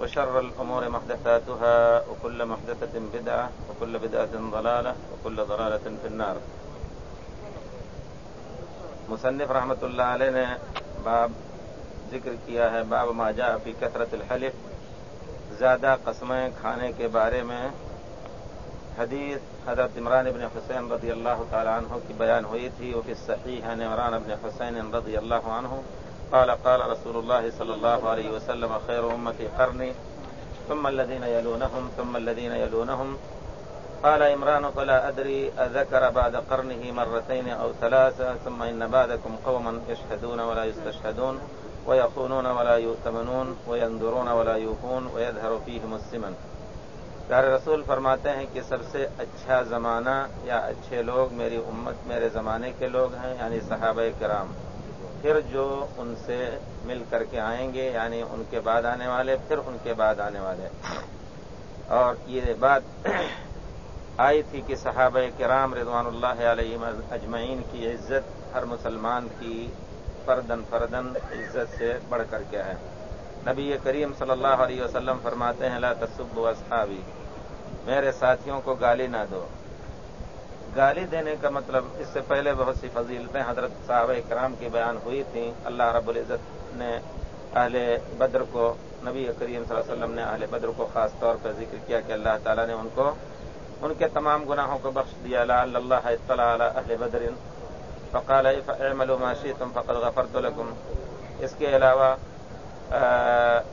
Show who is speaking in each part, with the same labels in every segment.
Speaker 1: وشر الأمور محدثاتها وكل محدثة بدعة وكل بدعة ضلالة وكل ضلالة في النار. مصنف رحمت اللہ علیہ نے باب ذکر کیا ہے، باب ماجا فی کثرت الحلف. زیادہ قسمیں کھانے کے بارے میں حدیث حضرت عمران ابن حسین رضی اللہ تعالیٰ عنہ کی بیان ہوئی تھی وہ صحیح ہے عمران ابن حسین رضی اللہ عنہ قال قال رسول الله صلى الله عليه وسلم، خير أمتي قرني ثم الذين يلونهم، ثم الذين يلونهم. قال عمران، فلا أدري، أذكر بعد قرنه مرتين أو ثلاثة، ثم إن بعدكم قوما يشهدون ولا يستشهدون، ويخونون ولا يؤتمنون، وينذرون ولا يوفون، ويظهر فيهم السمن. پیارے رسول، فرماتے ہیں کہ سب سے اچھا زمانہ یا اچھے لوگ میری امت، میرے زمانے کے لوگ ہیں یعنی صحابہ کرام. پھر جو ان سے مل کر کے آئیں گے یعنی ان کے بعد آنے والے، پھر ان کے بعد آنے والے۔ اور یہ بات آئی تھی کہ صحابہ کرام رضوان اللہ علیہ اجمعین کی عزت ہر مسلمان کی فردن فردن عزت سے بڑھ کر کے ہے۔ نبی کریم صلی اللہ علیہ وسلم فرماتے ہیں، لا تصب و اصحابی، میرے ساتھیوں کو گالی نہ دو۔ گالی دینے کا مطلب اس سے پہلے بہت سی فضیلتیں حضرت صحابہ کرام کی بیان ہوئی تھیں۔ اللہ رب العزت نے اہل بدر کو، نبی کریم صلی اللہ علیہ وسلم نے اہل بدر کو خاص طور پر ذکر کیا کہ اللہ تعالیٰ نے ان کو، ان کے تمام گناہوں کو بخش دیا۔ اللہ اطلاع اہل بدر۔ فقال اعملوا ما شئتم فقد غفرت لكم۔ اس کے علاوہ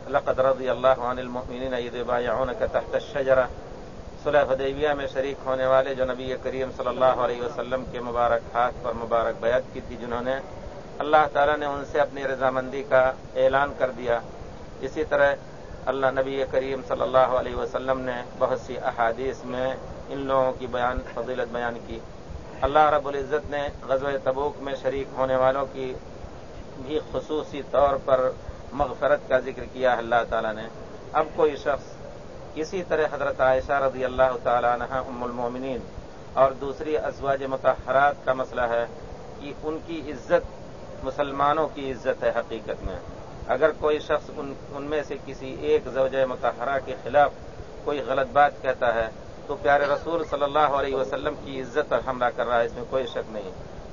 Speaker 1: لقد رضی اللہ عن المؤمنین اذ بايعونك تحت الشجرہ۔ صلح حدیبیہ میں شریک ہونے والے جو نبی کریم صلی اللہ علیہ وسلم کے مبارک ہاتھ پر مبارک بیعت کی تھی، جنہوں نے اللہ تعالیٰ نے ان سے اپنی رضامندی کا اعلان کر دیا۔ اسی طرح اللہ نبی کریم صلی اللہ علیہ وسلم نے بہت سی احادیث میں ان لوگوں کی بیان، فضیلت بیان کی۔ اللہ رب العزت نے غزوہ تبوک میں شریک ہونے والوں کی بھی خصوصی طور پر مغفرت کا ذکر کیا، اللہ تعالیٰ نے۔ اب کوئی شخص اسی طرح حضرت عائشہ رضی اللہ تعالی عنہ ام المومنین اور دوسری ازواج متحرات کا مسئلہ ہے کہ ان کی عزت مسلمانوں کی عزت ہے حقیقت میں۔ اگر کوئی شخص ان ان میں سے کسی ایک زوج متحرہ کے خلاف کوئی غلط بات کہتا ہے تو پیارے رسول صلی اللہ علیہ وسلم کی عزت پر حملہ کر رہا ہے، اس میں کوئی شک نہیں۔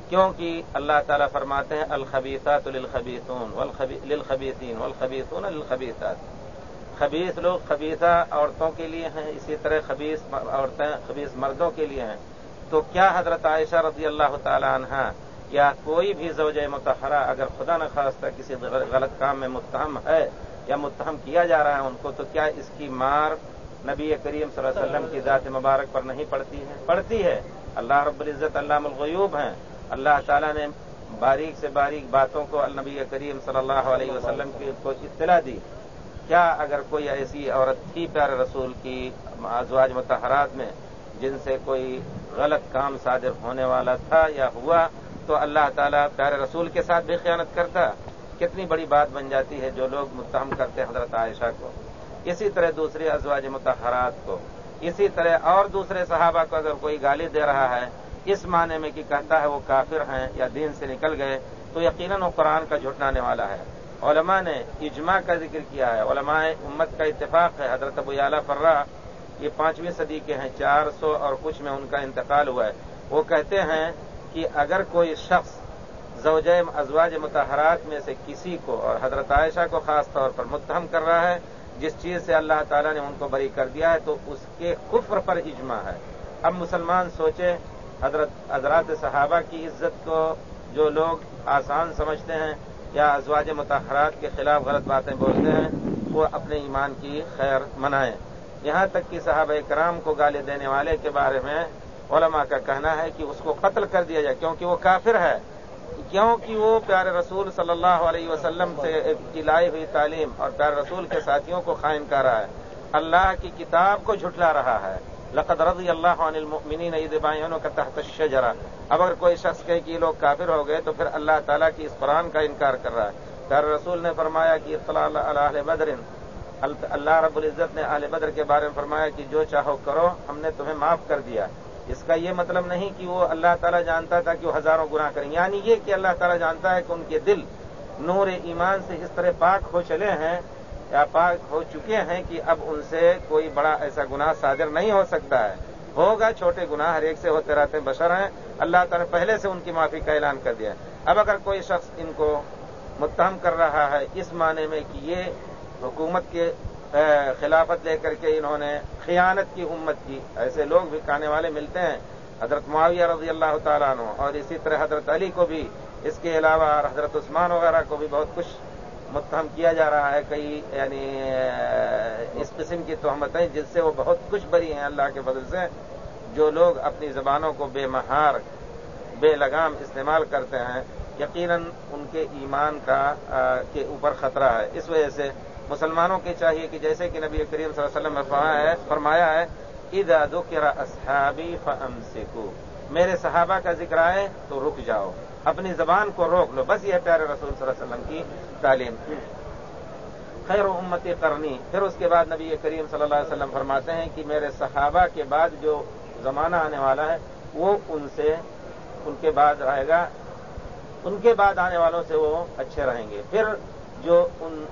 Speaker 1: کیونکہ اللہ تعالیٰ فرماتے ہیں، الخبیثات للخبیثون للخبیثین والخبیثون للخبیثات۔ خبیص لوگ خبیصہ عورتوں کے لیے ہیں، اسی طرح خبیص عورتیں خبیص مردوں کے لیے ہیں۔ تو کیا حضرت عائشہ رضی اللہ تعالی عنہ یا کوئی بھی زوج متحرہ اگر خدا نخواستہ کسی غلط کام میں متہم ہے یا متہم کیا جا رہا ہے ان کو، تو کیا اس کی مار نبی کریم صلی اللہ علیہ وسلم کی ذات مبارک پر نہیں پڑتی ہے؟ پڑتی ہے۔ اللہ رب العزت اللہ الغیوب ہیں۔ اللہ تعالیٰ نے باریک سے باریک باتوں کو النبی کریم صلی اللہ علیہ وسلم کی کو اطلاع دی۔ کیا اگر کوئی ایسی عورت تھی پیارے رسول کی ازواج متحرات میں جن سے کوئی غلط کام صادر ہونے والا تھا یا ہوا، تو اللہ تعالیٰ پیارے رسول کے ساتھ بھی خیانت کرتا۔ کتنی بڑی بات بن جاتی ہے جو لوگ متہم کرتے حضرت عائشہ کو۔ اسی طرح دوسرے ازواج متحرات کو۔ اسی طرح اور دوسرے صحابہ کو اگر کوئی گالی دے رہا ہے، اس معنی میں کہ کہتا ہے وہ کافر ہیں یا دین سے نکل گئے، تو یقیناً وہ قرآن کا جھٹنانے والا ہے۔ علماء نے اجماع کا ذکر کیا ہے۔ علماء امت کا اتفاق ہے۔ حضرت ابو اعلیٰ فرا یہ پانچویں صدی کے ہیں، چار سو اور کچھ میں ان کا انتقال ہوا ہے۔ وہ کہتے ہیں کہ اگر کوئی شخص زوج ازواج متحرات میں سے کسی کو اور حضرت عائشہ کو خاص طور پر متہم کر رہا ہے، جس چیز سے اللہ تعالیٰ نے ان کو بری کر دیا ہے، تو اس کے کفر پر اجماع ہے۔ اب مسلمان سوچے حضرت، حضرات صحابہ کی عزت کو جو لوگ آسان سمجھتے ہیں یا ازواج متحرات کے خلاف غلط باتیں بولتے ہیں، وہ اپنے ایمان کی خیر منائیں۔ یہاں تک کہ صحابہ کرام کو گالی دینے والے کے بارے میں علماء کا کہنا ہے کہ اس کو قتل کر دیا جائے، کیونکہ وہ کافر ہے۔ کیونکہ وہ پیارے رسول صلی اللہ علیہ وسلم سے کی لائی ہوئی تعلیم اور پیارے رسول کے ساتھیوں کو قائم کر رہا ہے۔ اللہ کی کتاب کو جھٹلا رہا ہے۔ لقد رضی اللہ عن المؤمنین عید بائنوں کا تحت الشجرہ۔ اب اگر کوئی شخص کہے کہ یہ لوگ کافر ہو گئے تو پھر اللہ تعالیٰ کی اس قرآن کا انکار کر رہا ہے۔ پھر رسول نے فرمایا کہ اطلاع اللہ بدر، اللہ رب العزت نے اہل بدر کے بارے میں فرمایا کہ جو چاہو کرو، ہم نے تمہیں معاف کر دیا۔ اس کا یہ مطلب نہیں کہ وہ اللہ تعالیٰ جانتا تھا کہ وہ ہزاروں گناہ کریں۔ یعنی یہ کہ اللہ تعالیٰ جانتا ہے کہ ان کے دل نور ایمان سے اس طرح پاک ہو چلے ہیں یا پاک ہو چکے ہیں کہ اب ان سے کوئی بڑا ایسا گناہ صادر نہیں ہو سکتا ہے۔ ہوگا چھوٹے گناہ، ہر ایک سے ہوتے رہتے ہیں بشر ہیں۔ اللہ تعالیٰ نے پہلے سے ان کی معافی کا اعلان کر دیا اب اگر کوئی شخص ان کو متہم کر رہا ہے، اس معنی میں کہ یہ حکومت کے خلافت لے کر کے انہوں نے خیانت کی، امت کی، ایسے لوگ بھی کھانے والے ملتے ہیں۔ حضرت معاویہ رضی اللہ تعالیٰ عنہ اور اسی طرح حضرت علی کو بھی، اس کے علاوہ حضرت عثمان وغیرہ کو بھی بہت کچھ متہم کیا جا رہا ہے، کئی یعنی اس قسم کی تہمتیں، جس سے وہ بہت کچھ بری ہیں اللہ کے فضل سے، جو لوگ اپنی زبانوں کو بے مہار، بے لگام استعمال کرتے ہیں، یقیناً ان کے ایمان کا کے اوپر خطرہ ہے۔ اس وجہ سے مسلمانوں کے چاہیے کہ جیسے کہ نبی کریم صلی اللہ علیہ وسلم نے فرمایا ہے عید ادو اصحابی فم میرے صحابہ کا ذکر آئے تو رک جاؤ۔ اپنی زبان کو روک لو۔ بس یہ پیارے رسول صلی اللہ علیہ وسلم کی تعلیم۔ خیر و امت کرنی پھر اس کے بعد نبی کریم صلی اللہ علیہ وسلم فرماتے ہیں کہ میرے صحابہ کے بعد جو زمانہ آنے والا ہے، وہ ان سے، ان کے بعد رہے گا۔ ان کے بعد آنے والوں سے وہ اچھے رہیں گے۔ پھر جو ان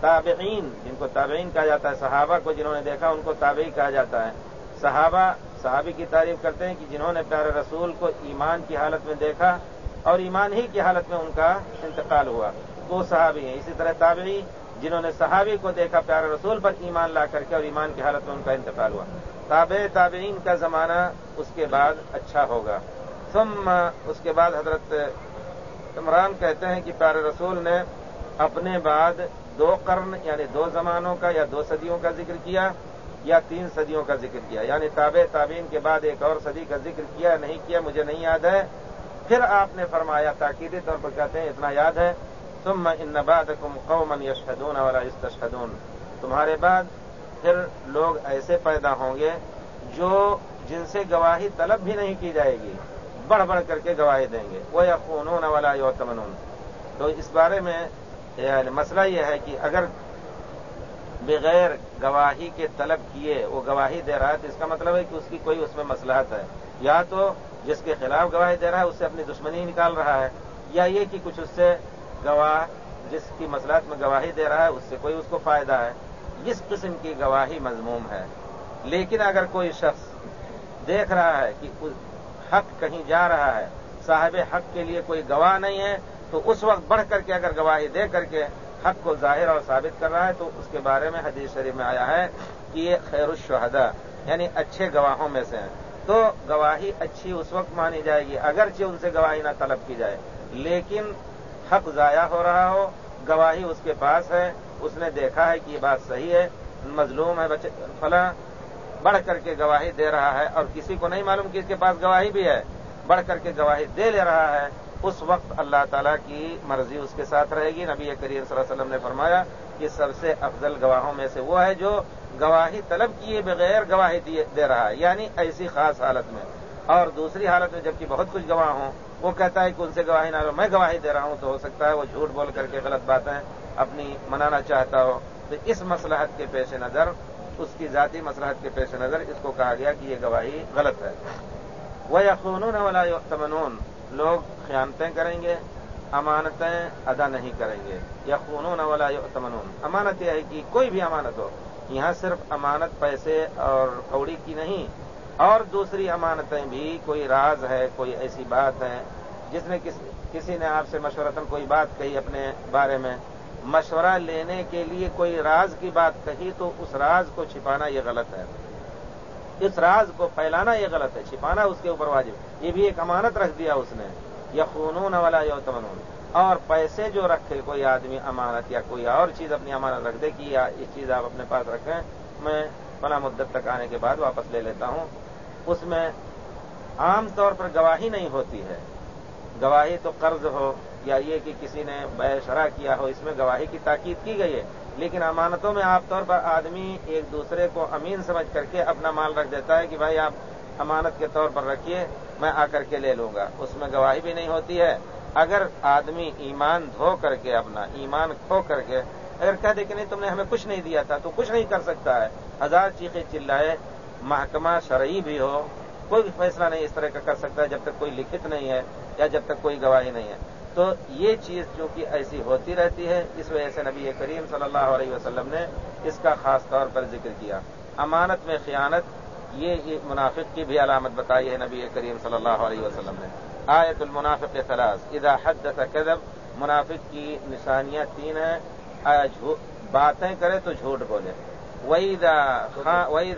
Speaker 1: تابعین، جن کو تابعین کہا جاتا ہے، صحابہ کو جنہوں نے دیکھا، ان کو تابعی کہا جاتا ہے۔ صحابہ، صحابی کی تعریف کرتے ہیں کہ جنہوں نے پیارے رسول کو ایمان کی حالت میں دیکھا اور ایمان ہی کی حالت میں ان کا انتقال ہوا۔ وہ صحابی ہیں، اسی طرح تابعی، جنہوں نے صحابی کو دیکھا، پیارے رسول پر ایمان لا کر کے اور ایمان کی حالت میں ان کا انتقال ہوا۔ تابع، تابعین کا زمانہ اس کے بعد اچھا ہوگا۔ ثم اس کے بعد حضرت عمران کہتے ہیں کہ پیارے رسول نے اپنے بعد دو قرن یعنی دو زمانوں کا یا دو صدیوں کا ذکر کیا یا تین صدیوں کا ذکر کیا۔ یعنی تابع، تابعین کے بعد ایک اور صدی کا ذکر کیا، نہیں کیا، مجھے نہیں یاد ہے۔ پھر آپ نے فرمایا، تاکیدی طور پر کہتے ہیں، اتنا یاد ہے تم ان کم قومن یشہدون والا استشہدون تمہارے بعد پھر لوگ ایسے پیدا ہوں گے جو جن سے گواہی طلب بھی نہیں کی جائے گی، بڑھ بڑھ کر کے گواہی دیں گے۔ وہ یا والا یوتمن تو اس بارے میں یعنی مسئلہ یہ ہے کہ اگر بغیر گواہی کے طلب کیے، وہ گواہی دے رہا ہے، تو اس کا مطلب ہے کہ اس کی کوئی اس میں مسلحت ہے۔ یا تو جس کے خلاف گواہی دے رہا ہے، اس سے اپنی دشمنی نکال رہا ہے۔ یا یہ کہ کچھ اس سے گواہ، جس کی مسلحت میں گواہی دے رہا ہے، اس سے کوئی اس کو فائدہ ہے۔ اس قسم کی گواہی مضموم ہے۔ لیکن اگر کوئی شخص دیکھ رہا ہے کہ حق کہیں جا رہا ہے، صاحب حق کے لیے کوئی گواہ نہیں ہے، تو اس وقت بڑھ کر کے اگر گواہی دے کر کے حق کو ظاہر اور ثابت کر رہا ہے، تو اس کے بارے میں حدیث شریف میں آیا ہے کہ یہ خیر الشہدا یعنی اچھے گواہوں میں سے ہیں۔ تو گواہی اچھی اس وقت مانی جائے گی، اگرچہ ان سے گواہی نہ طلب کی جائے۔ لیکن حق ضائع ہو رہا ہو، گواہی اس کے پاس ہے، اس نے دیکھا ہے کہ یہ بات صحیح ہے، مظلوم ہے، بچے، فلاں، بڑھ کر کے گواہی دے رہا ہے اور کسی کو نہیں معلوم کہ اس کے پاس گواہی بھی ہے، بڑھ کر کے گواہی دے لے رہا ہے۔ اس وقت اللہ تعالیٰ کی مرضی اس کے ساتھ رہے گی۔ نبی کریم صلی اللہ علیہ وسلم نے فرمایا کہ سب سے افضل گواہوں میں سے وہ ہے جو گواہی طلب کیے بغیر گواہی دے رہا ہے یعنی ایسی خاص حالت میں۔ اور دوسری حالت میں جبکہ بہت کچھ گواہ ہوں، وہ کہتا ہے کہ ان سے گواہی نہ میں گواہی دے رہا ہوں تو ہو سکتا ہے وہ جھوٹ بول کر کے غلط باتیں اپنی منانا چاہتا ہو۔ تو اس مسلحت کے پیش نظر، اس کی ذاتی مسلحت کے پیش نظر اس کو کہا گیا کہ یہ گواہی غلط ہے۔ وہ یقون والا تمنون لوگ خیانتیں کریں گے، امانتیں ادا نہیں کریں گے۔ یا خونون والا تمنون امانت یہ ہے کہ کوئی بھی امانت ہو، یہاں صرف امانت پیسے اور کوڑی کی نہیں، اور دوسری امانتیں بھی۔ کوئی راز ہے، کوئی ایسی بات ہے، جس نے کسی نے آپ سے مشورتاً کوئی بات کہی اپنے بارے میں۔ مشورہ لینے کے لیے کوئی راز کی بات کہی تو اس راز کو چھپانا یہ غلط ہے۔ اس راز کو پھیلانا یہ غلط ہے، چھپانا اس کے اوپر واجب یہ بھی ایک امانت رکھ دیا اس نے۔ یا خونون والا یا تمنون اور پیسے جو رکھے، کوئی آدمی امانت یا کوئی اور چیز اپنی امانت رکھ دے کہ یہ چیز آپ اپنے پاس رکھیں، میں فلاں مدت تک آنے کے بعد واپس لے لیتا ہوں۔ اس میں عام طور پر گواہی نہیں ہوتی ہے۔ گواہی تو قرض ہو یا یہ کہ کسی نے بے شرح کیا ہو، اس میں گواہی کی تاکید کی گئی ہے۔ لیکن امانتوں میں عام طور پر آدمی ایک دوسرے کو امین سمجھ کر کے اپنا مال رکھ دیتا ہے کہ بھائی آپ امانت کے طور پر رکھیے، میں آ کر کے لے لوں گا۔ اس میں گواہی بھی نہیں ہوتی ہے۔ اگر آدمی ایمان دھو کر کے اپنا، ایمان کھو کر کے اگر کہہ دے کہ نہیں، تم نے ہمیں کچھ نہیں دیا تھا، تو کچھ نہیں کر سکتا ہے۔ ہزار چیخیں چلائے، محکمہ شرعی بھی ہو، کوئی فیصلہ نہیں اس طرح کا کر سکتا ہے جب تک کوئی لکھت نہیں ہے یا جب تک کوئی گواہی نہیں ہے۔ تو یہ چیز چونکہ ایسی ہوتی رہتی ہے، اس وجہ سے نبی کریم صلی اللہ علیہ وسلم نے اس کا خاص طور پر ذکر کیا۔ امانت میں خیانت، یہ منافق کی بھی علامت بتائی ہے نبی کریم صلی اللہ علیہ وسلم نے۔ آیت المنافق خلاص اذا حدث کذب، منافق کی نشانیاں تین ہیں۔ باتیں کرے تو جھوٹ بولے۔ وہی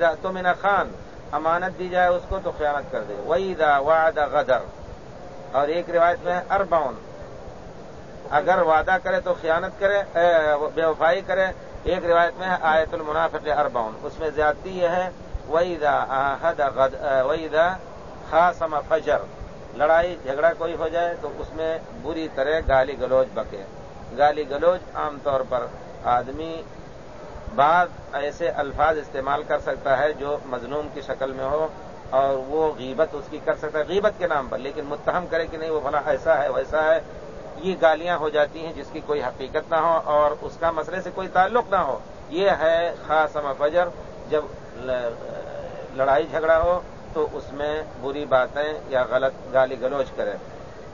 Speaker 1: دا تو مینا خان، امانت دی جائے اس کو تو خیانت کر دے۔ وہی دا وعدہ غدر، اور ایک روایت میں ارباؤن اگر وعدہ کرے تو خیانت کرے بے وفائی کرے۔ ایک روایت میں آیت المنافق ارباؤن اس میں زیادتی یہ ہے وہی دا خاصم فجر۔ لڑائی، جھگڑا کوئی ہو جائے تو اس میں بری طرح گالی گلوچ بکے۔ گالی گلوچ عام طور پر آدمی بعض ایسے الفاظ استعمال کر سکتا ہے جو مظلوم کی شکل میں ہو اور وہ غیبت اس کی کر سکتا ہے، غیبت کے نام پر، لیکن متہم کرے کہ نہیں، وہ بھلا ایسا ہے، ویسا ہے۔ یہ گالیاں ہو جاتی ہیں جس کی کوئی حقیقت نہ ہو اور اس کا مسئلے سے کوئی تعلق نہ ہو۔ یہ ہے خاص فجر، جب لڑائی جھگڑا ہو تو اس میں بری باتیں یا غلط گالی گلوچ کرے۔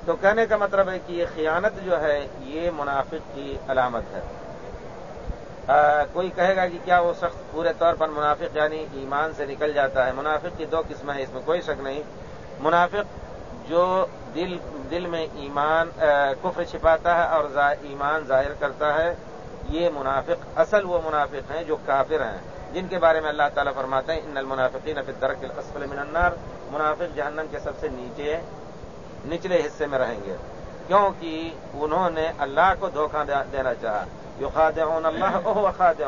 Speaker 1: تو کہنے کا مطلب ہے کہ یہ خیانت جو ہے، یہ منافق کی علامت ہے۔ کوئی کہے گا کہ کیا وہ شخص پورے طور پر منافق یعنی ایمان سے نکل جاتا ہے؟ منافق کی دو قسمیں ہیں، اس میں کوئی شک نہیں۔ منافق جو دل دل میں ایمان کفر چھپاتا ہے اور ایمان ظاہر کرتا ہے، یہ منافق، اصل وہ منافق ہیں جو کافر ہیں، جن کے بارے میں اللہ تعالیٰ فرماتے ہیں، ان المنافقین فی الدرک الاسفل من النار منافق جہنم کے سب سے نیچے، نچلے حصے میں رہیں گے، کیونکہ انہوں نے اللہ کو دھوکہ دینا چاہا۔ جو خاد اللہ وہ خاد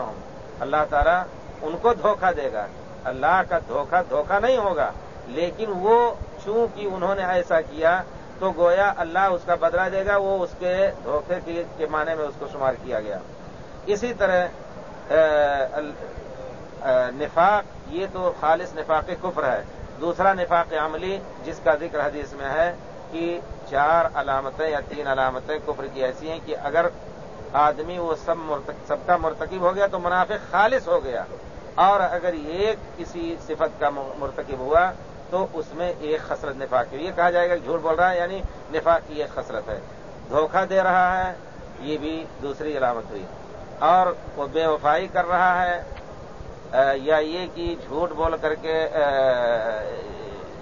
Speaker 1: اللہ تعالیٰ ان کو دھوکہ دے گا۔ اللہ کا دھوکہ دھوکہ نہیں ہوگا، لیکن وہ چونکہ انہوں نے ایسا کیا تو گویا اللہ اس کا بدلا دے گا، وہ اس کے دھوکے کے معنی میں اس کو شمار کیا گیا۔ اسی طرح نفاق، یہ تو خالص نفاق کفر ہے۔ دوسرا نفاق عملی، جس کا ذکر حدیث میں ہے کہ چار علامتیں یا تین علامتیں کفر کی ایسی ہیں کہ اگر آدمی وہ سب سب کا مرتکب ہو گیا تو منافق خالص ہو گیا۔ اور اگر ایک کسی صفت کا مرتکب ہوا تو اس میں ایک خسرت نفاق کی یہ کہا جائے گا، جھوٹ بول رہا ہے یعنی نفاق کی ایک خسرت ہے۔ دھوکہ دے رہا ہے، یہ بھی دوسری علامت ہوئی۔ اور وہ بے وفائی کر رہا ہے یا یہ کہ جھوٹ بول کر کے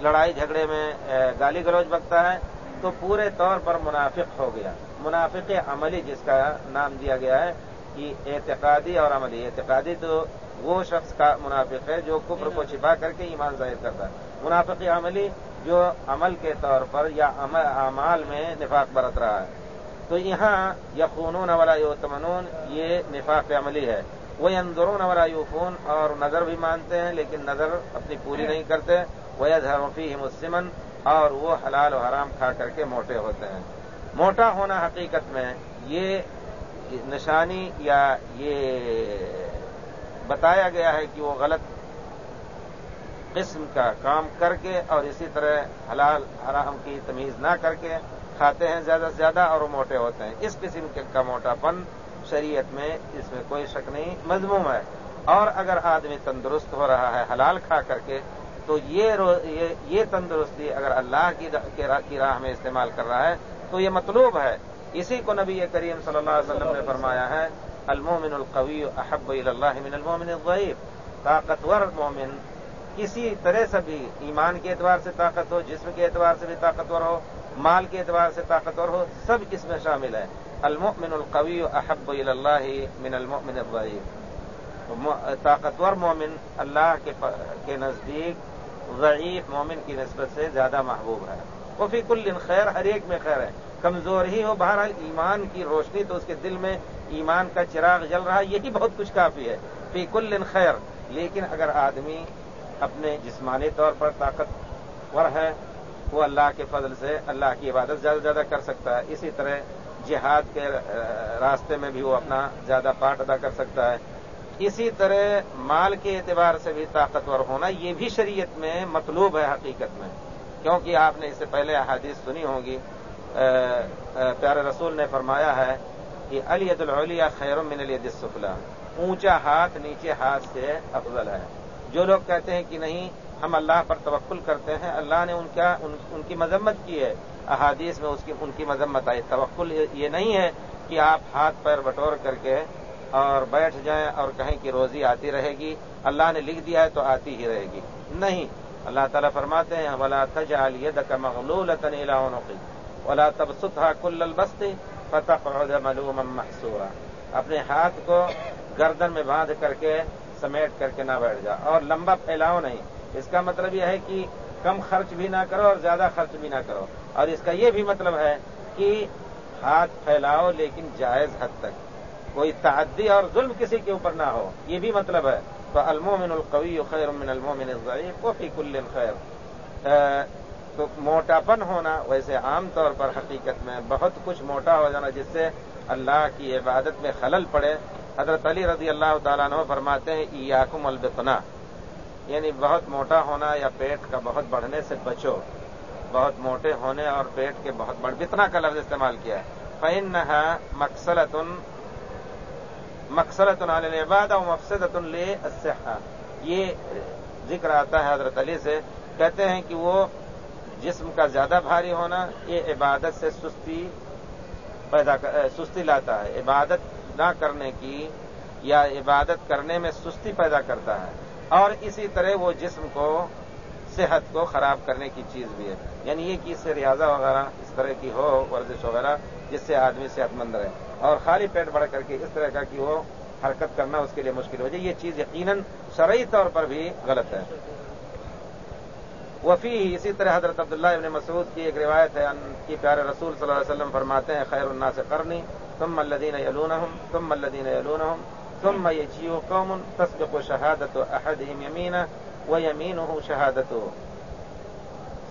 Speaker 1: لڑائی جھگڑے میں گالی گلوچ بکتا ہے، تو پورے طور پر منافق ہو گیا۔ منافق عملی، جس کا نام دیا گیا ہے کہ اعتقادی اور عملی۔ اعتقادی تو وہ شخص کا منافق ہے جو کفر کو چھپا کر کے ایمان ظاہر کرتا ہے۔ منافق عملی جو عمل کے طور پر یا اعمال میں نفاق برت رہا ہے۔ تو یہاں یقون والا یوتمنون یہ نفاق عملی ہے۔ وہ اندرون والا یوفون اور نظر بھی مانتے ہیں لیکن نظر اپنی پوری نہیں کرتے۔ وہ دھرمفی مسمن اور وہ حلال و حرام کھا کر کے موٹے ہوتے ہیں۔ موٹا ہونا حقیقت میں یہ نشانی یا یہ بتایا گیا ہے کہ وہ غلط قسم کا کام کر کے اور اسی طرح حلال حرام کی تمیز نہ کر کے کھاتے ہیں زیادہ سے زیادہ اور وہ موٹے ہوتے ہیں۔ اس قسم کا موٹا پن شریعت میں اس میں کوئی شک نہیں، مضموم ہے۔ اور اگر آدمی تندرست ہو رہا ہے، حلال کھا کر کے، تو یہ تندرستی اگر اللہ کی راہ میں استعمال کر رہا ہے، تو یہ مطلوب ہے۔ اسی کو نبی کریم صلی اللہ علیہ وسلم نے فرمایا ہے المومن القوی احب اللہ من المومن الضعیف، طاقتور مومن کسی طرح سے بھی ایمان کے اعتبار سے طاقت ہو، جسم کے اعتبار سے بھی طاقتور ہو، مال کے اعتبار سے طاقتور ہو، سب اس میں شامل ہے المؤمن القوی احب اللہ من المؤمن الضعیف۔ طاقتور مومن اللہ کے نزدیک ضعیف مومن کی نسبت سے زیادہ محبوب ہے۔ وہ کل خیر، ہر ایک میں خیر ہے۔ کمزور ہی ہو، بہرحال ایمان کی روشنی تو اس کے دل میں ایمان کا چراغ جل رہا ہے، یہی بہت کچھ کافی ہے۔ فی کل خیر، لیکن اگر آدمی اپنے جسمانی طور پر طاقتور ہے، وہ اللہ کے فضل سے اللہ کی عبادت زیادہ زیادہ کر سکتا ہے۔ اسی طرح جہاد کے راستے میں بھی وہ اپنا زیادہ پارٹ ادا کر سکتا ہے۔ اسی طرح مال کے اعتبار سے بھی طاقتور ہونا یہ بھی شریعت میں مطلوب ہے حقیقت میں۔ کیونکہ آپ نے اس سے پہلے احادیث سنی ہوگی پیارے رسول نے فرمایا ہے کہ علی العلیہ خیر من الید السفلا اونچا ہاتھ نیچے ہاتھ سے افضل ہے۔ جو لوگ کہتے ہیں کہ نہیں، ہم اللہ پر توقل کرتے ہیں، اللہ نے ان کا ان کی مذمت کی ہے۔ احادیث میں اس کی، ان کی مذمت آئی۔ توقل یہ نہیں ہے کہ آپ ہاتھ پیر بٹور کر کے اور بیٹھ جائیں اور کہیں کہ روزی آتی رہے گی، اللہ نے لکھ دیا ہے تو آتی ہی رہے گی۔ نہیں، اللہ تعالیٰ فرماتے ہیں، ولا تج علیہ ولا تب ستھا کل البستی فتح ملوم محسورا اپنے ہاتھ کو گردن میں باندھ کر کے سمیٹ کر کے نہ بیٹھ جا۔ اور لمبا پھیلاؤ نہیں۔ اس کا مطلب یہ ہے کہ کم خرچ بھی نہ کرو اور زیادہ خرچ بھی نہ کرو۔ اور اس کا یہ بھی مطلب ہے کہ ہاتھ پھیلاؤ لیکن جائز حد تک۔ کوئی تعدی اور ظلم کسی کے اوپر نہ ہو۔ یہ بھی مطلب ہے۔ تو المومن القوی خیر من المومن الضعیف فی کل خیر تو موٹاپن ہونا ویسے عام طور پر حقیقت میں بہت کچھ موٹا ہو جانا جس سے اللہ کی عبادت میں خلل پڑے، حضرت علی رضی اللہ تعالیٰ عنہ فرماتے ہیں، ایاکم البتنا یعنی بہت موٹا ہونا یا پیٹ کا بہت بڑھنے سے بچو۔ بہت موٹے ہونے اور پیٹ کے بہت بڑھ بتنا کا لفظ استعمال کیا ہے؟ فین نہ مقصلت مقصلت العباد اور مفصد یہ ذکر آتا ہے حضرت علی سے۔ کہتے ہیں کہ وہ جسم کا زیادہ بھاری ہونا، یہ عبادت سے سستی پیدا سستی لاتا ہے۔ عبادت نہ کرنے کی یا عبادت کرنے میں سستی پیدا کرتا ہے۔ اور اسی طرح وہ جسم کو، صحت کو خراب کرنے کی چیز بھی ہے۔ یعنی یہ کہ اس سے ریاضہ وغیرہ اس طرح کی ہو، ورزش وغیرہ، جس سے آدمی صحت مند رہے۔ اور خالی پیٹ بڑھ کر کے اس طرح کا کہ وہ حرکت کرنا اس کے لیے مشکل ہو جائے، یہ چیز یقیناً شرعی طور پر بھی غلط ہے۔ وفی اسی طرح حضرت عبداللہ ابن مسعود کی ایک روایت ہے کہ پیارے رسول صلی اللہ علیہ وسلم فرماتے ہیں، خیر اللہ سے کرنی تم الدین یلون تم الدین یلون تم یہ جیو قوم تصبق و شہادت و احد یمین و یمین ہوں شہادت.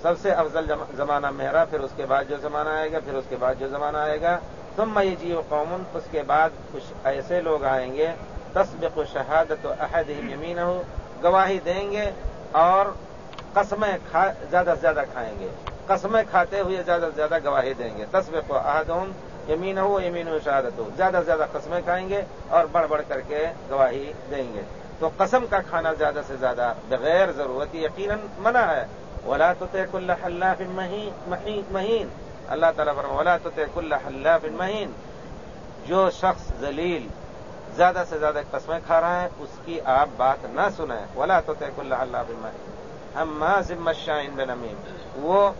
Speaker 1: سب سے افضل زمانہ میرا، پھر اس کے بعد جو زمانہ آئے گا، پھر اس کے بعد جو زمانہ آئے گا. تم یہ جیو قوم، اس کے بعد کچھ ایسے لوگ آئیں گے تصبق و شہادت و عہد یمین ہو گواہی دیں گے اور قسمیں زیادہ سے زیادہ کھائیں گے۔ قسمیں کھاتے ہوئے زیادہ سے زیادہ گواہی دیں گے۔ تصبق و عہد ہوں یمین ہو یمین و شہادت ہو زیادہ سے زیادہ قسمیں کھائیں گے اور بڑھ بڑھ کر کے گواہی دیں گے۔ تو قسم کا کھانا زیادہ سے زیادہ بغیر ضرورت یقیناً منع ہے۔ ولا تو تیک اللہ اللہ مہین اللہ تعالیٰ پر ولا تو تیک اللہ اللہ مہین جو شخص ذلیل زیادہ سے زیادہ قسمیں کھا رہا ہے، اس کی آپ بات نہ سنیں۔ ولا تو تیک اللہ اللہ مہین ہم ذمت شاہین بن امین وہ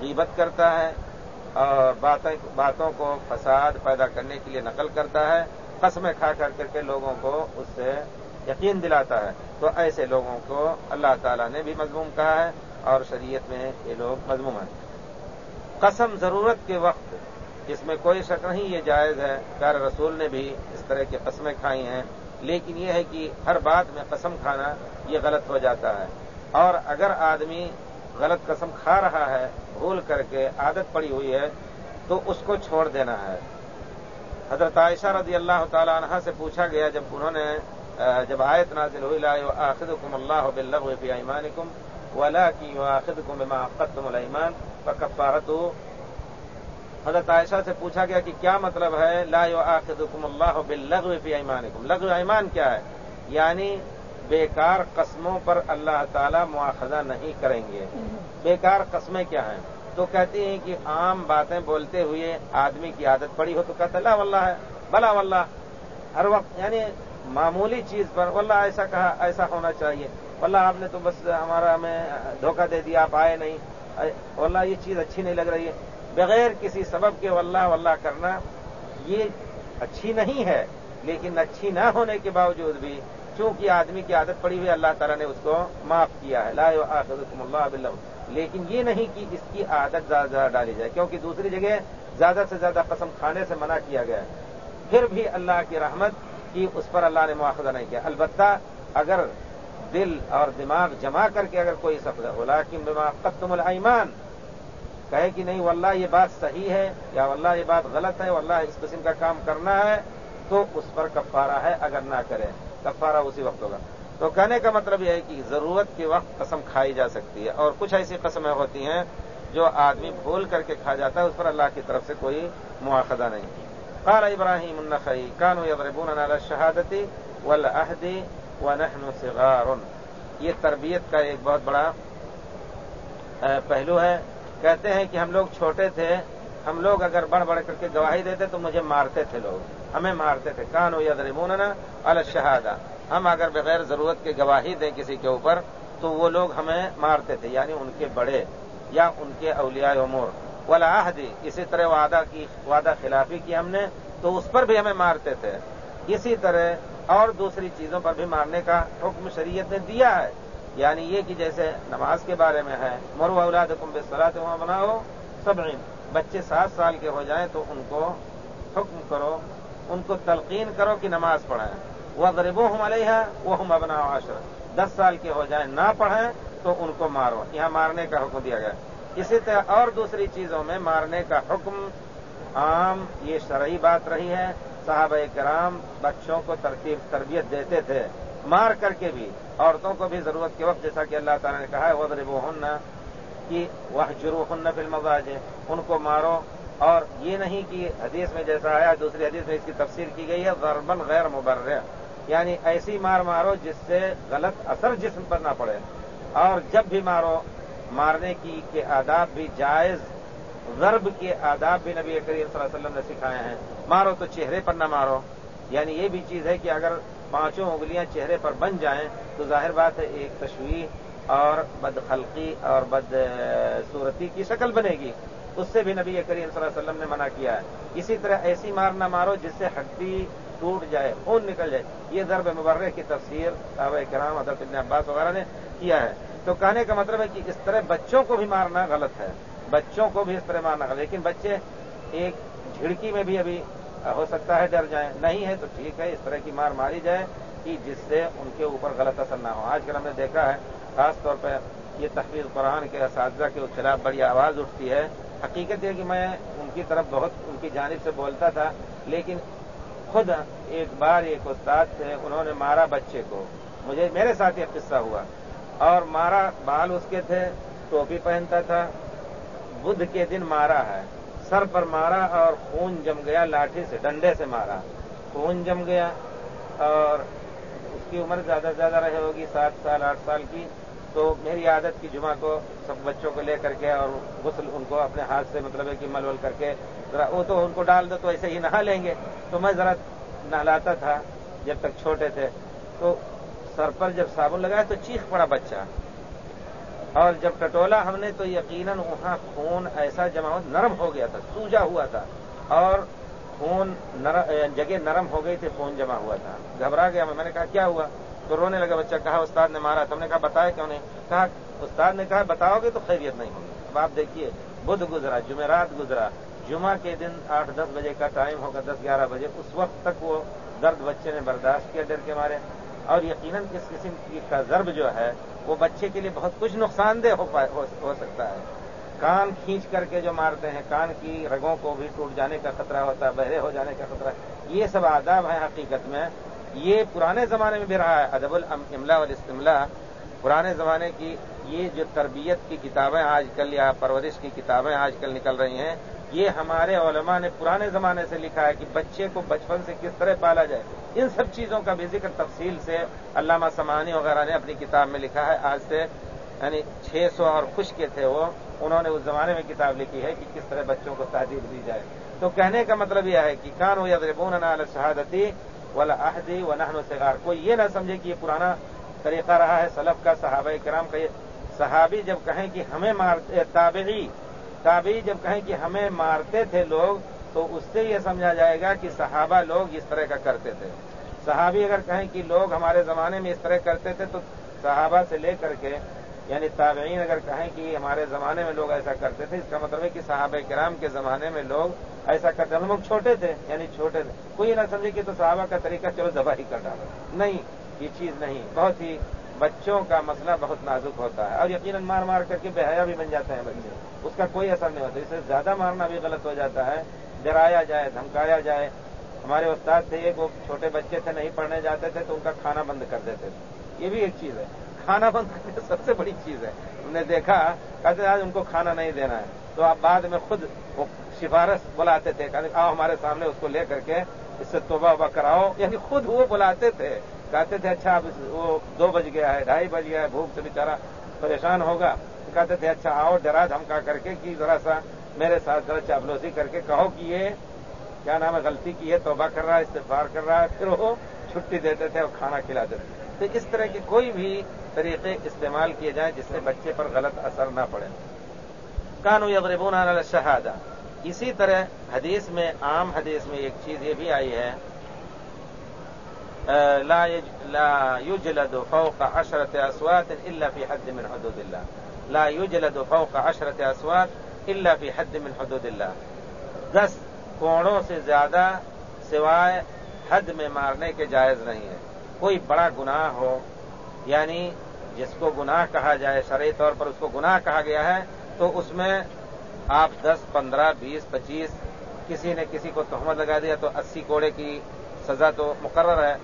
Speaker 1: غیبت کرتا ہے اور باتوں کو فساد پیدا کرنے کے لیے نقل کرتا ہے، قسمیں کھا کر کر کے لوگوں کو اس سے یقین دلاتا ہے۔ تو ایسے لوگوں کو اللہ تعالیٰ نے بھی مضموم کہا ہے اور شریعت میں یہ لوگ مضموم ہیں۔ قسم ضرورت کے وقت اس میں کوئی شک نہیں، یہ جائز ہے۔ پیار رسول نے بھی اس طرح کی قسمیں کھائی ہیں۔ لیکن یہ ہے کہ ہر بات میں قسم کھانا یہ غلط ہو جاتا ہے۔ اور اگر آدمی غلط قسم کھا رہا ہے، بھول کر کے عادت پڑی ہوئی ہے، تو اس کو چھوڑ دینا ہے۔ حضرت عائشہ رضی اللہ تعالی عنہ سے پوچھا گیا، جب انہوں نے جب آیت نازل ہوئی لائے آخد کم اللہ بلغ فی ایمانکم ولا کی آخد کم بما قدتم الایمان فکفارت حضرت عائشہ سے پوچھا گیا کہ کیا مطلب ہے، لا آخد کم اللہ بلغ فی ایمانکم۔ لغو ایمان کیا ہے؟ یعنی بیکار قسموں پر اللہ تعالی مواخذہ نہیں کریں گے۔ بیکار قسمیں کیا ہیں؟ تو کہتی ہیں کہ عام باتیں بولتے ہوئے آدمی کی عادت پڑی ہو تو کہتے اللہ واللہ ہے، بلا واللہ۔ ہر وقت یعنی معمولی چیز پر، واللہ ایسا کہا، ایسا ہونا چاہیے۔ واللہ، آپ نے تو بس ہمارا ہمیں دھوکہ دے دیا، آپ آئے نہیں۔ واللہ، یہ چیز اچھی نہیں لگ رہی ہے۔ بغیر کسی سبب کے واللہ واللہ کرنا یہ اچھی نہیں ہے، لیکن اچھی نہ ہونے کے باوجود بھی چونکہ آدمی کی عادت پڑی ہوئی اللہ تعالیٰ نے اس کو معاف کیا ہے۔ لا اللہ بلّہ لیکن یہ نہیں کہ اس کی عادت زیادہ زیادہ ڈالی جائے، کیونکہ دوسری جگہ زیادہ سے زیادہ قسم کھانے سے منع کیا گیا ہے۔ پھر بھی اللہ کی رحمت کی اس پر اللہ نے مواخذہ نہیں کیا۔ البتہ اگر دل اور دماغ جمع کر کے اگر کوئی سفر اولا کہ قدم المان کہے کہ نہیں، واللہ یہ بات صحیح ہے یا واللہ یہ بات غلط ہے، واللہ اس قسم کا کام کرنا ہے، تو اس پر کفارہ ہے اگر نہ کرے۔ کفارہ اسی وقت ہوگا۔ تو کہنے کا مطلب یہ ہے کہ ضرورت کے وقت قسم کھائی جا سکتی ہے اور کچھ ایسی قسمیں ہوتی ہیں جو آدمی بھول کر کے کھا جاتا ہے، اس پر اللہ کی طرف سے کوئی مواخذہ نہیں۔ قال ابراہیم النخی کانو یضربون علی شہادتی والعہدی ونحن صغار۔ یہ تربیت کا ایک بہت بڑا پہلو ہے۔ کہتے ہیں کہ ہم لوگ چھوٹے تھے، ہم لوگ اگر بڑھ بڑھ کر کے گواہی دیتے تو مجھے مارتے تھے لوگ۔ ہمیں مارتے تھے۔ کانو یضربون الشہادہ۔ ہم اگر بغیر ضرورت کے گواہی دیں کسی کے اوپر، تو وہ لوگ ہمیں مارتے تھے یعنی ان کے بڑے یا ان کے اولیاء امور۔ ولاحدی اسی طرح وعدہ کی، وعدہ خلافی کی ہم نے، تو اس پر بھی ہمیں مارتے تھے۔ اسی طرح اور دوسری چیزوں پر بھی مارنے کا حکم شریعت نے دیا ہے۔ یعنی یہ کہ جیسے نماز کے بارے میں ہے مرو اولاد کمب صلاح وہاں بناؤ سب بچے سات سال کے ہو جائیں تو ان کو حکم کرو ان کو تلقین کرو کہ نماز پڑھیں۔ وہ غریبوں ہم علیہ وہ ہم ابنا عاشر دس سال کے ہو جائیں، نہ پڑھیں تو ان کو مارو۔ یہاں مارنے کا حکم دیا گیا۔ اسی طرح اور دوسری چیزوں میں مارنے کا حکم عام، یہ شرعی بات رہی ہے۔ صحابہ کرام بچوں کو ترتیب، تربیت دیتے تھے۔ مار کر کے بھی، عورتوں کو بھی ضرورت کے وقت، جیسا کہ اللہ تعالیٰ نے کہا ہے وہ غریب کہ وہ جرو ہن فلم ان کو مارو اور یہ نہیں کہ حدیث میں جیسا آیا، دوسری حدیث میں اس کی تفسیر کی گئی ہے غربن غیر مبرر یعنی ایسی مار مارو جس سے غلط اثر جسم پر نہ پڑے۔ اور جب بھی مارو، مارنے کی کے آداب بھی جائز غرب کے آداب بھی نبی کریم صلی اللہ علیہ وسلم نے سکھائے ہیں۔ مارو تو چہرے پر نہ مارو۔ یعنی یہ بھی چیز ہے کہ اگر پانچوں انگلیاں چہرے پر بن جائیں، تو ظاہر بات ہے ایک تشویح اور بد خلقی اور بد صورتی کی شکل بنے گی۔ اس سے بھی نبی کریم صلی اللہ علیہ وسلم نے منع کیا ہے۔ اسی طرح ایسی مار نہ مارو جس سے ہڈی ٹوٹ جائے، خون نکل جائے۔ یہ ضرب مبرح کی تفسیر صحابہ کرام حضرت ابن عباس وغیرہ نے کیا ہے۔ تو کہنے کا مطلب ہے کہ اس طرح بچوں کو بھی مارنا غلط ہے۔ بچوں کو بھی اس طرح مارنا غلط لیکن بچے ایک جھڑکی میں بھی ابھی ہو سکتا ہے ڈر جائیں۔ نہیں ہے تو ٹھیک ہے، اس طرح کی مار ماری جائے کہ جس سے ان کے اوپر غلط اثر نہ ہو۔ آج کل ہم نے دیکھا ہے، خاص طور پہ یہ تحفیظ قرآن کے اساتذہ کے خلاف بڑی آواز اٹھتی ہے۔ حقیقت یہ کہ میں ان کی طرف بہت ان کی جانب سے بولتا تھا، لیکن خود ایک بار ایک استاد تھے، انہوں نے مارا بچے کو۔ مجھے، میرے ساتھ یہ قصہ ہوا۔ اور مارا بال اس کے تھے، ٹوپی پہنتا تھا۔ بدھ کے دن مارا ہے۔ سر پر مارا اور خون جم گیا لاٹھی سے، ڈنڈے سے مارا۔ خون جم گیا اور اس کی عمر زیادہ سے زیادہ رہے ہوگی، سات سال، آٹھ سال کی۔ تو میری عادت کی جمعہ کو سب بچوں کو لے کر کے اور غسل ان کو اپنے ہاتھ سے مطلب ہے کہ مل ول کر کے ذرا وہ تو ان کو ڈال دو تو ایسے ہی نہا لیں گے۔ تو میں ذرا نہلاتا تھا جب تک چھوٹے تھے۔ تو سر پر جب صابن لگایا تو چیخ پڑا بچہ۔ اور جب ٹٹولا ہم نے تو یقیناً وہاں خون ایسا جمع ہو نرم ہو گیا تھا، سوجا ہوا تھا۔ اور خون جگہ نرم ہو گئی تھی، خون جمع ہوا تھا۔ گھبرا گیا میں نے کہا کیا ہوا؟ تو رونے لگا بچہ، کہا، استاد نے مارا، تم نے کہا، بتایا کیوں نہیں؟ کہا، استاد نے کہا، بتاؤ گے تو خیریت نہیں ہوگی۔ اب آپ دیکھیے، بدھ گزرا، جمعرات گزرا، جمعہ کے دن آٹھ دس بجے کا ٹائم ہوگا، دس گیارہ بجے، اس وقت تک وہ درد بچے نے برداشت کیا ڈر کے مارے۔ اور یقیناً کس قسم کا ضرب جو ہے، وہ بچے کے لیے بہت کچھ نقصان دہ ہو سکتا ہے۔ کان کھینچ کر کے جو مارتے ہیں، کان کی رگوں کو بھی ٹوٹ جانے کا خطرہ ہوتا ہے، بہرے ہو جانے کا خطرہ۔ یہ سب آداب ہیں حقیقت میں۔ یہ پرانے زمانے میں بھی رہا ہے، ادب الاملا والاستملا۔ پرانے زمانے کی یہ جو تربیت کی کتابیں آج کل یا پرورش کی کتابیں آج کل نکل رہی ہیں، یہ ہمارے علماء نے پرانے زمانے سے لکھا ہے کہ بچے کو بچپن سے کس طرح پالا جائے۔ ان سب چیزوں کا بھی ذکر تفصیل سے علامہ سمانی وغیرہ نے اپنی کتاب میں لکھا ہے۔ آج سے یعنی چھ سو اور خوش کے تھے وہ، انہوں نے اس زمانے میں کتاب لکھی ہے کہ کس طرح بچوں کو تعدیب دی جائے۔ تو کہنے کا مطلب یہ ہے کہ کان و یدربون شہادتی ولا عہدی و نہن و سگار کوئی یہ نہ سمجھے کہ یہ پرانا طریقہ رہا ہے، سلف کا، صحابہ کرام کا۔ یہ صحابی جب کہیں کہ ہمیں مار تابعی تابعی جب کہیں کہ ہمیں مارتے تھے لوگ، تو اس سے یہ سمجھا جائے گا کہ صحابہ لوگ اس طرح کا کرتے تھے۔ صحابی اگر کہیں کہ لوگ ہمارے زمانے میں اس طرح کرتے تھے، تو صحابہ سے لے کر کے یعنی تابعین اگر کہیں کہ ہمارے زمانے میں لوگ ایسا کرتے تھے، اس کا مطلب ہے کہ صحابہ کرام کے زمانے میں لوگ ایسا کرتے تھے لوگ چھوٹے تھے یعنی چھوٹے تھے۔ کوئی نہ سمجھے کہ تو صحابہ کا طریقہ چلو دبا ہی کر ڈالا نہیں، یہ چیز نہیں۔ بہت ہی بچوں کا مسئلہ بہت نازک ہوتا ہے۔ اور یقیناً مار مار کر کے بے حیا بھی بن جاتے ہیں بچے۔ اس کا کوئی اثر نہیں ہوتا۔ اس سے زیادہ مارنا بھی غلط ہو جاتا ہے۔ ڈرایا جائے، دھمکایا جائے۔ ہمارے استاد تھے، ایک وہ چھوٹے بچے تھے، نہیں پڑھنے جاتے تھے تو ان کا کھانا بند کر دیتے تھے۔ یہ بھی ایک چیز ہے۔ کھانا بند کرنے سب سے بڑی چیز ہے۔ ہم نے دیکھا، کہتے آج ان کو کھانا نہیں دینا ہے۔ تو آپ بعد میں خود وہ سفارش بلاتے تھے، کہتے آؤ ہمارے سامنے اس کو لے کر کے، اس سے توبہ وبا کراؤ۔ یعنی خود وہ بلاتے تھے۔ کہتے تھے اچھا اب وہ دو بج گیا ہے، ڈھائی بج گیا ہے، بھوک سے بیچارہ پریشان ہوگا۔ کہتے تھے اچھا آؤ، ڈرا دھمکا کر کے کہ ذرا سا میرے ساتھ ذرا چاپلوسی کر کے کہو کہ یہ کیا نام ہے، غلطی کی ہے توبہ کر رہا ہے استفار کر رہا ہے۔ پھر وہ چھٹی دیتے تھے اور کھانا کھلاتے تھے۔ تو اس طرح کے کوئی بھی طریقے استعمال کیے جائیں جس سے بچے پر غلط اثر نہ پڑے۔ کانو یغربون علی شہادہ اسی طرح حدیث میں، عام حدیث میں ایک چیز یہ بھی آئی ہے۔ لا يجلد فوق عشرة أصوات إلا في حد من حدود الله لا يجلد فوق عشرة أصوات إلا في حد من حدود الله دس کوڑوں سے زیادہ سوائے حد میں مارنے کے جائز نہیں ہے۔ کوئی بڑا گناہ ہو یعنی جس کو گناہ کہا جائے، شرعی طور پر اس کو گناہ کہا گیا ہے، تو اس میں آپ دس، پندرہ، بیس، پچیس، کسی نے کسی کو تہمت لگا دیا تو اسی کوڑے کی سزا تو مقرر ہے۔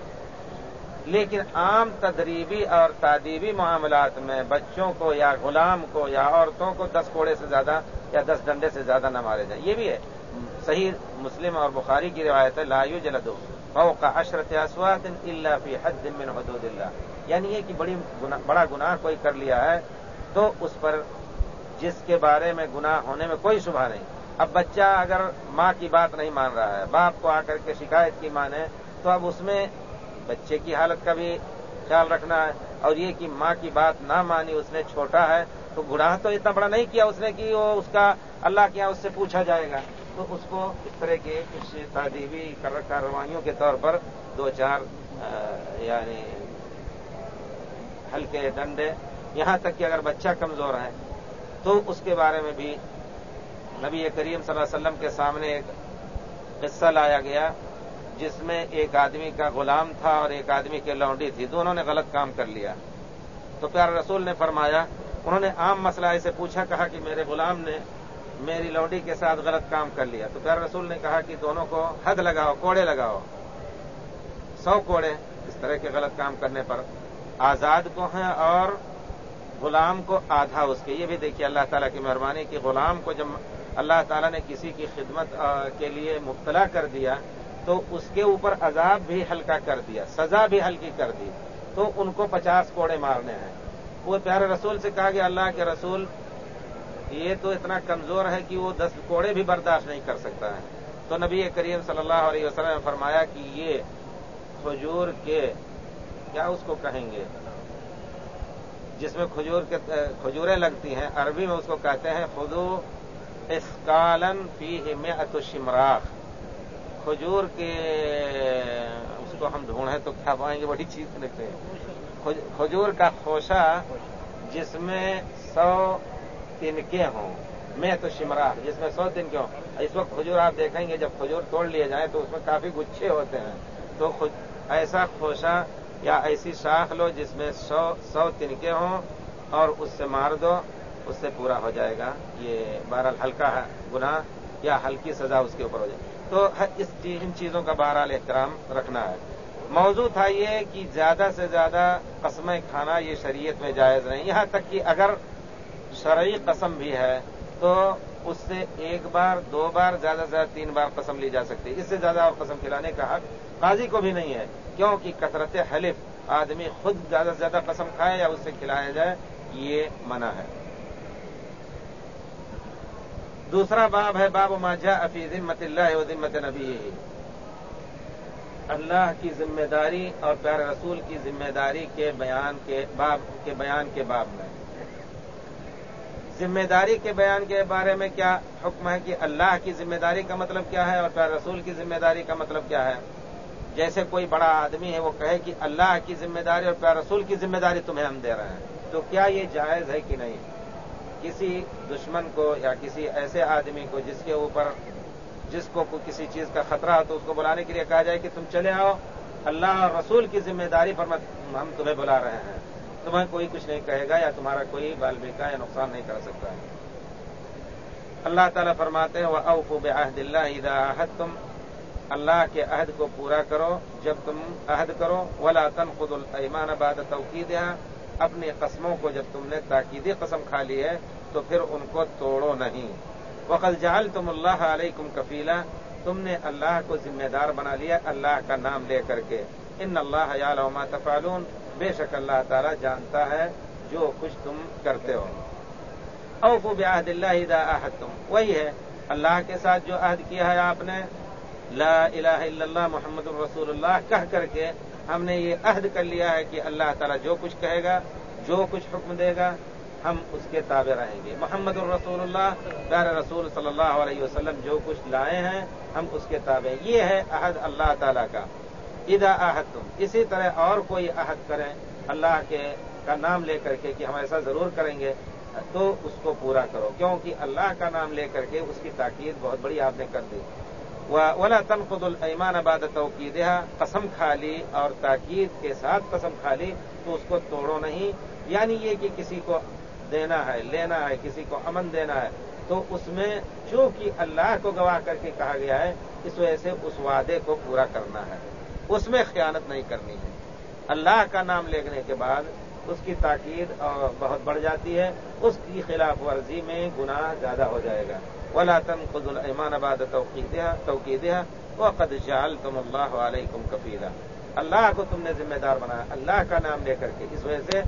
Speaker 1: لیکن عام تدریبی اور تعدیبی معاملات میں بچوں کو یا غلام کو یا عورتوں کو دس کوڑے سے زیادہ یا دس ڈنڈے سے زیادہ نہ مارے جائیں۔ یہ بھی ہے۔ صحیح مسلم اور بخاری کی روایت ہے لایو جلدو فوق عشرت اسوات اللہ فی حد من حدود اللہ۔ یعنی یہ کہ بڑی بڑا گناہ کوئی کر لیا ہے، تو اس پر جس کے بارے میں گناہ ہونے میں کوئی شبہ نہیں۔ اب بچہ اگر ماں کی بات نہیں مان رہا ہے، باپ کو آ کر کے شکایت کی مانے تو اب اس میں بچے کی حالت کا بھی خیال رکھنا ہے۔ اور یہ کہ ماں کی بات نہ مانی، اس نے چھوٹا ہے، تو گناہ تو اتنا بڑا نہیں کیا اس نے کہ وہ اس کا اللہ کیا اس سے پوچھا جائے گا۔ تو اس کو اس طرح کے کچھ تعلیمی کارروائیوں کے طور پر دو چار یعنی ہلکے ڈنڈے۔ یہاں تک کہ اگر بچہ کمزور ہے، تو اس کے بارے میں بھی نبی کریم صلی اللہ علیہ وسلم کے سامنے ایک قصہ لایا گیا، جس میں ایک آدمی کا غلام تھا اور ایک آدمی کی لونڈی تھی۔ دونوں نے غلط کام کر لیا۔ تو پیار رسول نے فرمایا، انہوں نے عام مسئلہ اسے پوچھا، کہا کہ میرے غلام نے میری لونڈی کے ساتھ غلط کام کر لیا۔ تو پیار رسول نے کہا کہ دونوں کو حد لگاؤ، کوڑے لگاؤ۔ سو کوڑے اس طرح کے غلط کام کرنے پر آزاد کو ہیں اور غلام کو آدھا اس کے۔ یہ بھی دیکھیے اللہ تعالیٰ کی مہربانی کہ غلام کو جب اللہ تعالیٰ نے کسی کی خدمت کے لیے مبتلا کر دیا تو اس کے اوپر عذاب بھی ہلکا کر دیا، سزا بھی ہلکی کر دی۔ تو ان کو پچاس کوڑے مارنے ہیں۔ وہ پیارے رسول سے کہا گیا، اللہ کے رسول، یہ تو اتنا کمزور ہے کہ وہ دس کوڑے بھی برداشت نہیں کر سکتا ہے۔ تو نبی کریم صلی اللہ علیہ وسلم نے فرمایا کہ یہ کھجور کے کیا اس کو کہیں گے؟ جس میں کھجور کے کھجوریں لگتی ہیں، عربی میں اس کو کہتے ہیں خدو اسکالن فی میں اتشمراخ کھجور کے اس کو ہم ڈھونڈیں تو کیا پائیں گے؟ بڑی چیز لکھتے ہیں۔ کھجور کا خوشہ جس میں سو تنکے ہوں میں تو شمرا جس میں سو تنکے ہوں۔ اس وقت کھجور آپ دیکھیں گے، جب کھجور توڑ لیے جائیں تو اس میں کافی گچھے ہوتے ہیں۔ تو ایسا خوشہ یا ایسی شاخ لو جس میں سو سو تنکے ہوں اور اس سے مار دو، اس سے پورا ہو جائے گا۔ یہ بہرحال ہلکا گناہ یا ہلکی سزا اس کے اوپر ہو جائے۔ تو اس ان چیزوں کا بہرحال احترام رکھنا ہے۔ موضوع تھا یہ کہ زیادہ سے زیادہ قسمیں کھانا یہ شریعت میں جائز نہیں، یہاں تک کہ اگر شرعی قسم بھی ہے تو اس سے ایک بار، دو بار، زیادہ سے زیادہ تین بار قسم لی جا سکتی ہے۔ اس سے زیادہ اور قسم کھلانے کا حق قاضی کو بھی نہیں ہے، کیونکہ کثرت حلف آدمی خود زیادہ سے زیادہ قسم کھائے یا اس سے کھلایا جائے، یہ منع ہے۔ دوسرا باب ہے، باب ماجا افی ذمت اللہ و ذمت نبی اللہ کی ذمہ داری اور پیارے رسول کی ذمہ داری کے بیان کے باب، کے بیان کے باب میں۔ ذمہ داری کے بیان کے بارے میں کیا حکم ہے کہ اللہ کی ذمہ داری کا مطلب کیا ہے اور پیارے رسول کی ذمہ داری کا مطلب کیا ہے؟ جیسے کوئی بڑا آدمی ہے وہ کہے کہ اللہ کی ذمہ داری اور پیارے رسول کی ذمہ داری تمہیں ہم دے رہے ہیں۔ تو کیا یہ جائز ہے کہ نہیں؟ کسی دشمن کو یا کسی ایسے آدمی کو جس کے اوپر جس کو کسی چیز کا خطرہ ہو تو اس کو بلانے کے لیے کہا جائے کہ تم چلے آؤ، اللہ اور رسول کی ذمہ داری پر ہم تمہیں بلا رہے ہیں۔ تمہیں کوئی کچھ نہیں کہے گا یا تمہارا کوئی بال بیکا یا نقصان نہیں کر سکتا۔ ہے اللہ تعالیٰ فرماتے ہیں وہ اوف عہد اللہ ادا تم اللہ کے عہد کو پورا کرو، جب تم عہد کرو، ولا تن خود المان آباد توقید اپنی قسموں کو جب تم نے تاکیدی قسم کھا لی ہے، تو پھر ان کو توڑو نہیں۔ وقت جال تم اللہ علیہ کفیلا تم نے اللہ کو ذمہ دار بنا لیا، اللہ کا نام لے کر کے۔ ان اللہ یالما تفالون بے شک اللہ تعالیٰ جانتا ہے جو کچھ تم کرتے ہو۔ اوف بعہد اللہ دا عہد تم وہی ہے، اللہ کے ساتھ جو عہد کیا ہے آپ نے۔ لا الہ الا اللہ محمد الرسول اللہ کہہ کر کے ہم نے یہ عہد کر لیا ہے کہ اللہ تعالیٰ جو کچھ کہے گا، جو کچھ حکم دے گا، ہم اس کے تابع رہیں گے۔ محمد الرسول اللہ، پیارے رسول صلی اللہ علیہ وسلم جو کچھ لائے ہیں، ہم اس کے تابع یہ ہے عہد اللہ تعالیٰ کا۔ ادا عہد تم اسی طرح اور کوئی عہد کریں اللہ کے کا نام لے کر کے کہ ہم ایسا ضرور کریں گے، تو اس کو پورا کرو۔ کیونکہ اللہ کا نام لے کر کے اس کی تاکید بہت بڑی آپ نے کر دی۔ ولا تنقد المان آباد توقید قسم کھا لی اور تاکید کے ساتھ قسم کھا لی تو اس کو توڑو نہیں۔ یعنی یہ کہ کسی کو دینا ہے، لینا ہے، کسی کو امن دینا ہے۔ تو اس میں چونکہ اللہ کو گواہ کر کے کہا گیا ہے، اس وجہ سے اس وعدے کو پورا کرنا ہے۔ اس میں خیانت نہیں کرنی ہے۔ اللہ کا نام لینے کے بعد اس کی تاکید بہت بڑھ جاتی ہے، اس کی خلاف ورزی میں گناہ زیادہ ہو جائے گا۔ ولا خد المان آباد توقيتها وہ وقد جعلتم تم اللہ علیکم اللہ کو تم نے ذمہ دار بنایا. اللہ کا نام لے کر کے اس وجہ سے